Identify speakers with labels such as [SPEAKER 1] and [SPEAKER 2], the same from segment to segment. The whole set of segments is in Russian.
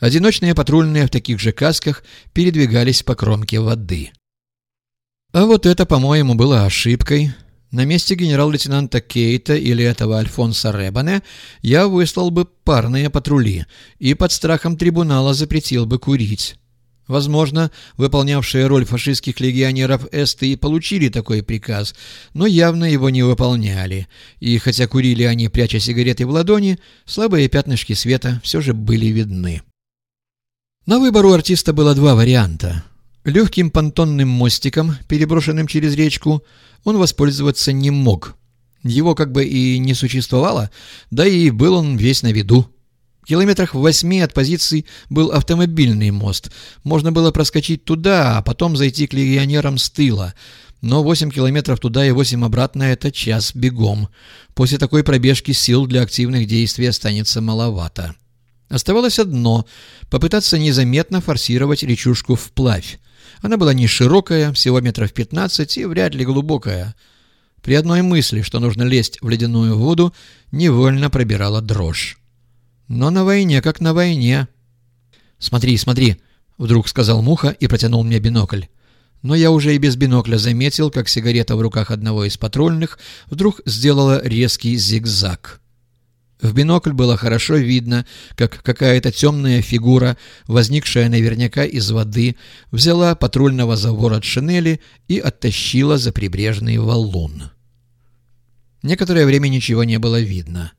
[SPEAKER 1] Одиночные патрульные в таких же касках передвигались по кромке воды. А вот это, по-моему, было ошибкой. На месте генерал-лейтенанта Кейта или этого Альфонса Ребане я выслал бы парные патрули и под страхом трибунала запретил бы курить. Возможно, выполнявшие роль фашистских легионеров эсты и получили такой приказ, но явно его не выполняли, и хотя курили они, пряча сигареты в ладони, слабые пятнышки света все же были видны. На выбор у артиста было два варианта. Легким понтонным мостиком, переброшенным через речку, он воспользоваться не мог. Его как бы и не существовало, да и был он весь на виду километрах в восьми от позиций был автомобильный мост. Можно было проскочить туда, а потом зайти к легионерам с тыла. Но 8 километров туда и 8 обратно – это час бегом. После такой пробежки сил для активных действий останется маловато. Оставалось одно – попытаться незаметно форсировать речушку вплавь. Она была не широкая, всего метров 15 и вряд ли глубокая. При одной мысли, что нужно лезть в ледяную воду, невольно пробирала дрожь. Но на войне как на войне. «Смотри, смотри!» — вдруг сказал Муха и протянул мне бинокль. Но я уже и без бинокля заметил, как сигарета в руках одного из патрульных вдруг сделала резкий зигзаг. В бинокль было хорошо видно, как какая-то темная фигура, возникшая наверняка из воды, взяла патрульного за ворот шинели и оттащила за прибрежный валун. Некоторое время ничего не было видно.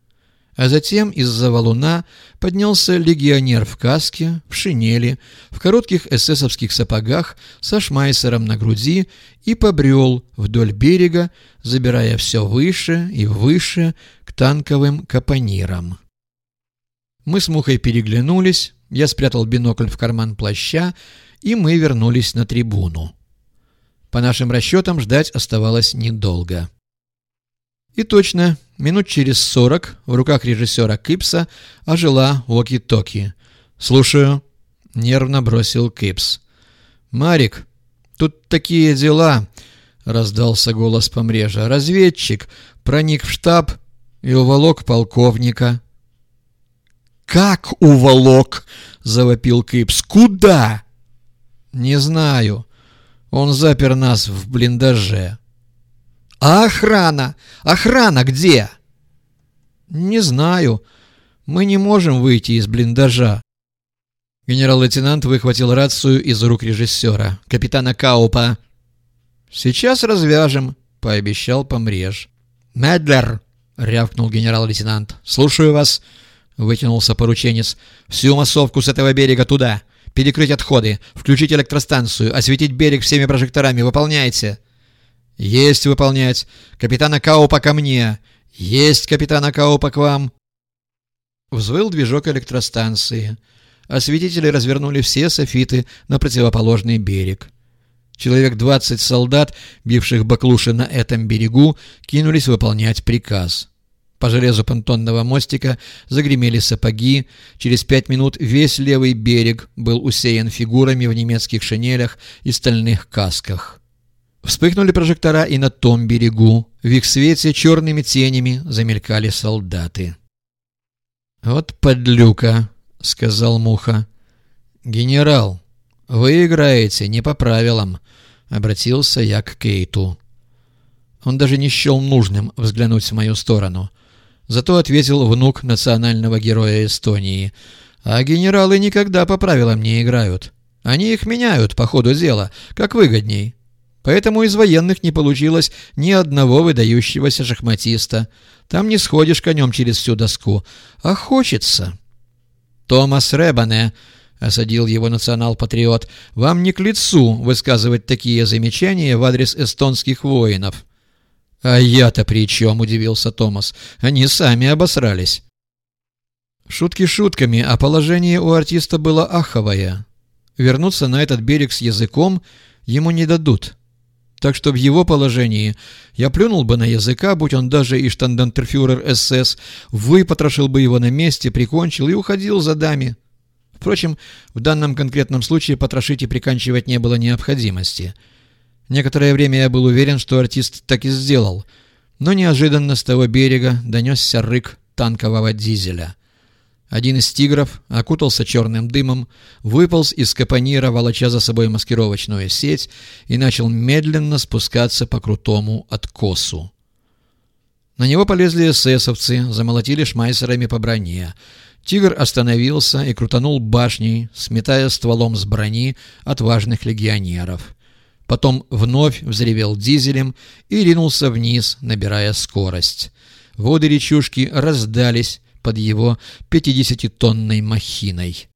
[SPEAKER 1] А затем из-за валуна поднялся легионер в каске, в шинели, в коротких эсэсовских сапогах со шмайсером на груди и побрел вдоль берега, забирая все выше и выше танковым капонирам. Мы с Мухой переглянулись, я спрятал бинокль в карман плаща, и мы вернулись на трибуну. По нашим расчетам ждать оставалось недолго. И точно, минут через сорок в руках режиссера Кипса ожила Оки-Токи. «Слушаю», — нервно бросил Кипс. «Марик, тут такие дела», — раздался голос помрежа. «Разведчик проник в штаб и уволок полковника». «Как уволок?» — завопил Кипс. «Куда?» «Не знаю. Он запер нас в блиндаже». «А охрана? Охрана где?» «Не знаю. Мы не можем выйти из блиндажа». Генерал-лейтенант выхватил рацию из рук режиссера, капитана Каупа. «Сейчас развяжем», — пообещал помреж. «Медлер!» — рявкнул генерал-лейтенант. «Слушаю вас», — вытянулся порученец. «Всю массовку с этого берега туда. Перекрыть отходы, включить электростанцию, осветить берег всеми прожекторами. Выполняйте!» «Есть выполнять! Капитана Каупа ко мне! Есть капитана Каупа к вам!» Взвыл движок электростанции. Осветители развернули все софиты на противоположный берег. Человек двадцать солдат, бивших баклуши на этом берегу, кинулись выполнять приказ. По железу понтонного мостика загремели сапоги. Через пять минут весь левый берег был усеян фигурами в немецких шинелях и стальных касках. Вспыхнули прожектора и на том берегу. В их свете черными тенями замелькали солдаты. «Вот подлюка», — сказал Муха. «Генерал, вы играете не по правилам», — обратился я к Кейту. Он даже не счел нужным взглянуть в мою сторону. Зато ответил внук национального героя Эстонии. «А генералы никогда по правилам не играют. Они их меняют по ходу дела, как выгодней». Поэтому из военных не получилось ни одного выдающегося шахматиста. Там не сходишь конем через всю доску, а хочется. «Томас Ребане», — осадил его национал-патриот, — «вам не к лицу высказывать такие замечания в адрес эстонских воинов». «А я-то при чем?» — удивился Томас. «Они сами обосрались». Шутки шутками, а положение у артиста было аховое. Вернуться на этот берег с языком ему не дадут. Так что в его положении я плюнул бы на языка, будь он даже и штандентерфюрер СС, выпотрошил бы его на месте, прикончил и уходил за дами. Впрочем, в данном конкретном случае потрошить и приканчивать не было необходимости. Некоторое время я был уверен, что артист так и сделал, но неожиданно с того берега донесся рык танкового дизеля. Один из тигров окутался черным дымом, выполз из капонира, волоча за собой маскировочную сеть, и начал медленно спускаться по крутому откосу. На него полезли эсэсовцы, замолотили шмайсерами по броне. Тигр остановился и крутанул башней, сметая стволом с брони отважных легионеров. Потом вновь взревел дизелем и ринулся вниз, набирая скорость. Воды речушки раздались, под его 50-тонной махиной.